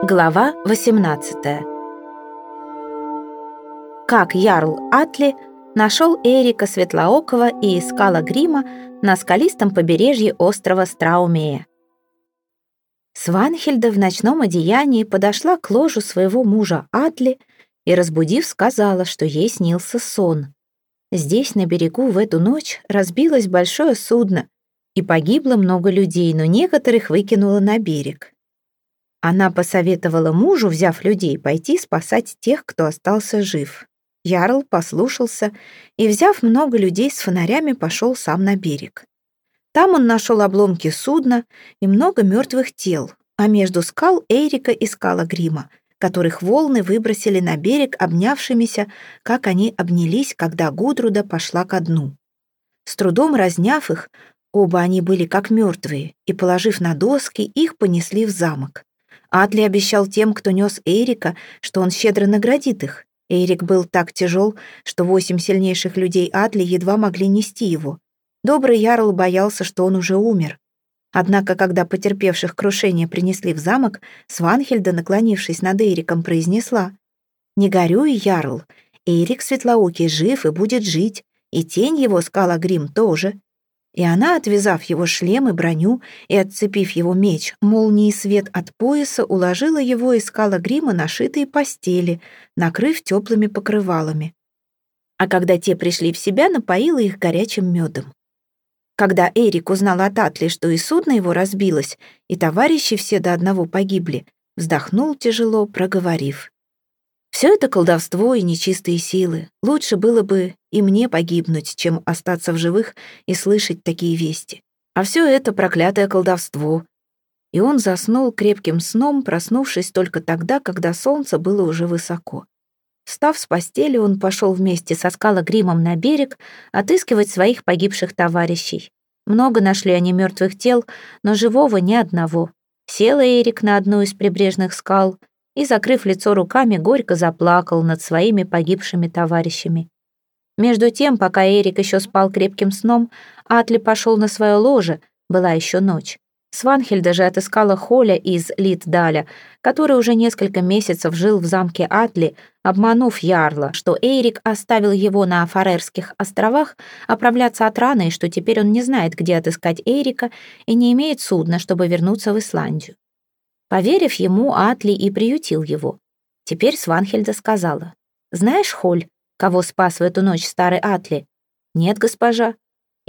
Глава 18 Как Ярл Атли нашел Эрика Светлоокова и искала грима на скалистом побережье острова Страумея. Сванхельда в ночном одеянии подошла к ложу своего мужа Атли и, разбудив, сказала, что ей снился сон. Здесь, на берегу, в эту ночь разбилось большое судно, и погибло много людей, но некоторых выкинуло на берег. Она посоветовала мужу, взяв людей, пойти спасать тех, кто остался жив. Ярл послушался и, взяв много людей с фонарями, пошел сам на берег. Там он нашел обломки судна и много мертвых тел, а между скал Эйрика искала грима, которых волны выбросили на берег обнявшимися, как они обнялись, когда Гудруда пошла ко дну. С трудом разняв их, оба они были как мертвые, и, положив на доски, их понесли в замок. Атли обещал тем, кто нес Эрика, что он щедро наградит их. Эрик был так тяжел, что восемь сильнейших людей Атли едва могли нести его. Добрый Ярл боялся, что он уже умер. Однако, когда потерпевших крушение принесли в замок, Сванхельда, наклонившись над Эриком, произнесла «Не горюй, Ярл, Эрик Светлоукий жив и будет жить, и тень его, скала Грим, тоже. И она, отвязав его шлем и броню и отцепив его меч, молнией свет от пояса уложила его и скала грима на шитые постели, накрыв теплыми покрывалами. А когда те пришли в себя, напоила их горячим медом. Когда Эрик узнал от Атли, что и судно его разбилось, и товарищи все до одного погибли, вздохнул тяжело, проговорив. «Все это колдовство и нечистые силы. Лучше было бы и мне погибнуть, чем остаться в живых и слышать такие вести. А все это проклятое колдовство». И он заснул крепким сном, проснувшись только тогда, когда солнце было уже высоко. Встав с постели, он пошел вместе со скалогримом на берег отыскивать своих погибших товарищей. Много нашли они мертвых тел, но живого ни одного. Сел Эрик на одну из прибрежных скал и, закрыв лицо руками, горько заплакал над своими погибшими товарищами. Между тем, пока Эрик еще спал крепким сном, Атли пошел на свое ложе, была еще ночь. Сванхельда же отыскала Холя из Литдаля, который уже несколько месяцев жил в замке Атли, обманув Ярла, что Эйрик оставил его на Фарерских островах оправляться от раны и что теперь он не знает, где отыскать Эйрика и не имеет судна, чтобы вернуться в Исландию. Поверив ему, Атли и приютил его. Теперь Сванхельда сказала, «Знаешь, Холь, кого спас в эту ночь старый Атли?» «Нет, госпожа»,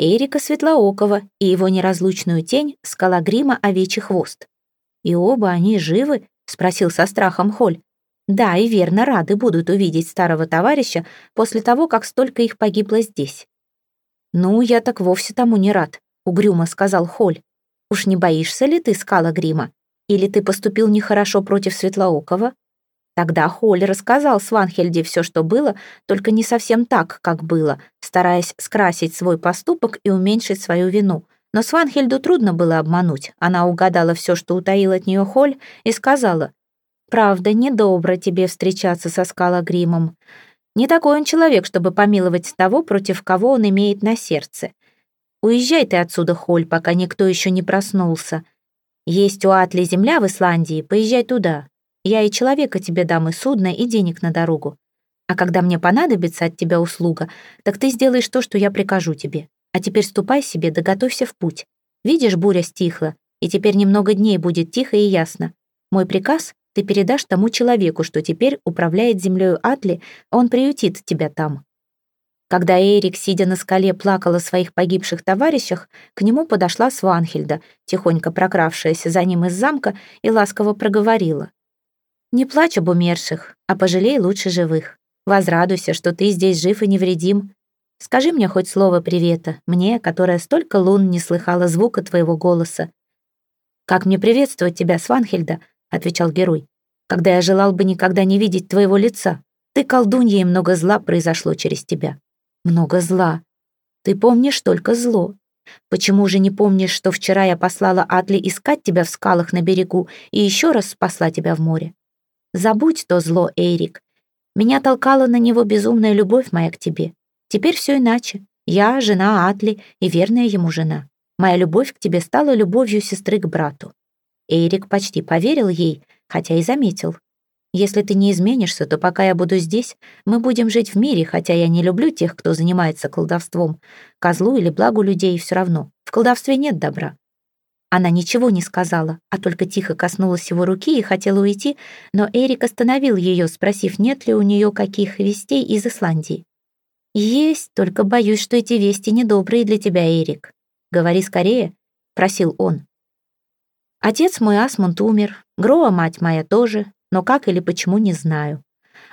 Эрика Светлоокова и его неразлучную тень Скалагрима Овечий Хвост. «И оба они живы?» — спросил со страхом Холь. «Да, и верно, рады будут увидеть старого товарища после того, как столько их погибло здесь». «Ну, я так вовсе тому не рад», — угрюмо сказал Холь. «Уж не боишься ли ты Скала Грима? Или ты поступил нехорошо против Светлоокова?» Тогда Холли рассказал Сванхельде все, что было, только не совсем так, как было, стараясь скрасить свой поступок и уменьшить свою вину. Но Сванхельду трудно было обмануть. Она угадала все, что утаил от нее Холь, и сказала, «Правда, недобро тебе встречаться со Скалагримом. Не такой он человек, чтобы помиловать того, против кого он имеет на сердце. Уезжай ты отсюда, Холь, пока никто еще не проснулся. Есть у Атли земля в Исландии, поезжай туда. Я и человека тебе дам, и судно, и денег на дорогу. А когда мне понадобится от тебя услуга, так ты сделаешь то, что я прикажу тебе. А теперь ступай себе, да готовься в путь. Видишь, буря стихла, и теперь немного дней будет тихо и ясно. Мой приказ ты передашь тому человеку, что теперь управляет землею Атли, он приютит тебя там». Когда Эрик, сидя на скале, плакал о своих погибших товарищах, к нему подошла Сванхельда, тихонько прокравшаяся за ним из замка, и ласково проговорила. Не плачь об умерших, а пожалей лучше живых. Возрадуйся, что ты здесь жив и невредим. Скажи мне хоть слово привета, мне, которая столько лун не слыхала звука твоего голоса. «Как мне приветствовать тебя, Сванхельда?» — отвечал герой. «Когда я желал бы никогда не видеть твоего лица. Ты колдунья, и много зла произошло через тебя». «Много зла. Ты помнишь только зло. Почему же не помнишь, что вчера я послала Атли искать тебя в скалах на берегу и еще раз спасла тебя в море? Забудь то зло, Эрик. Меня толкала на него безумная любовь моя к тебе. Теперь все иначе. Я жена Атли и верная ему жена. Моя любовь к тебе стала любовью сестры к брату. Эрик почти поверил ей, хотя и заметил. «Если ты не изменишься, то пока я буду здесь, мы будем жить в мире, хотя я не люблю тех, кто занимается колдовством. Козлу или благу людей все равно. В колдовстве нет добра. Она ничего не сказала, а только тихо коснулась его руки и хотела уйти, но Эрик остановил ее, спросив, нет ли у нее каких вестей из Исландии. «Есть, только боюсь, что эти вести недобрые для тебя, Эрик. Говори скорее», — просил он. «Отец мой Асмунд умер, Гроа мать моя тоже, но как или почему не знаю.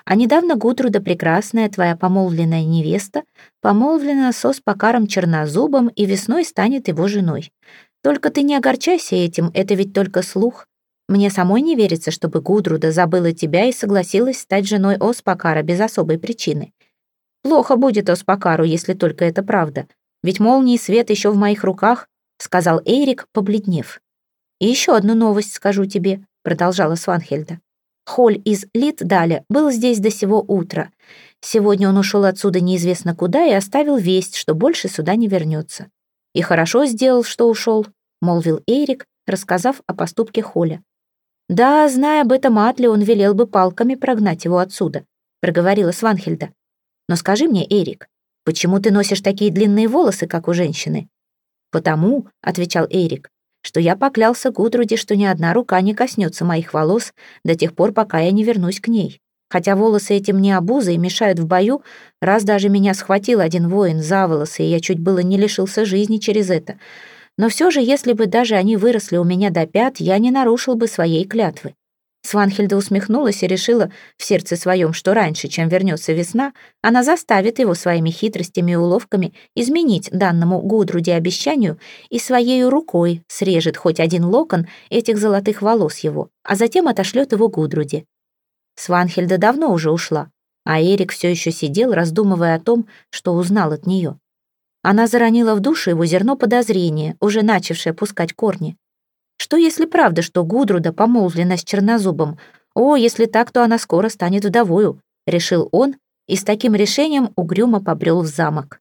А недавно Гутруда Прекрасная, твоя помолвленная невеста, помолвлена со Спакаром Чернозубом и весной станет его женой. Только ты не огорчайся этим, это ведь только слух. Мне самой не верится, чтобы Гудруда забыла тебя и согласилась стать женой Оспакара без особой причины. Плохо будет Оспакару, если только это правда. Ведь молнии свет еще в моих руках, сказал Эйрик, побледнев. И еще одну новость скажу тебе, продолжала Сванхельда. Холь из Литдаля был здесь до сего утра. Сегодня он ушел отсюда неизвестно куда и оставил весть, что больше сюда не вернется. И хорошо сделал, что ушел. — молвил Эрик, рассказав о поступке Холя. «Да, зная об этом Атли, он велел бы палками прогнать его отсюда», — проговорила Сванхельда. «Но скажи мне, Эрик, почему ты носишь такие длинные волосы, как у женщины?» «Потому», — отвечал Эрик, «что я поклялся Гудруде, что ни одна рука не коснется моих волос до тех пор, пока я не вернусь к ней. Хотя волосы этим не обузы и мешают в бою, раз даже меня схватил один воин за волосы, и я чуть было не лишился жизни через это, но все же, если бы даже они выросли у меня до пят, я не нарушил бы своей клятвы. Сванхельда усмехнулась и решила в сердце своем, что раньше, чем вернется весна, она заставит его своими хитростями и уловками изменить данному Гудруде обещанию и своей рукой срежет хоть один локон этих золотых волос его, а затем отошлет его Гудруде. Сванхельда давно уже ушла, а Эрик все еще сидел, раздумывая о том, что узнал от нее. Она заронила в душу его зерно подозрения, уже начавшее пускать корни. Что если правда, что Гудруда помолвлена с Чернозубом? О, если так, то она скоро станет вдовою, решил он и с таким решением угрюмо побрел в замок.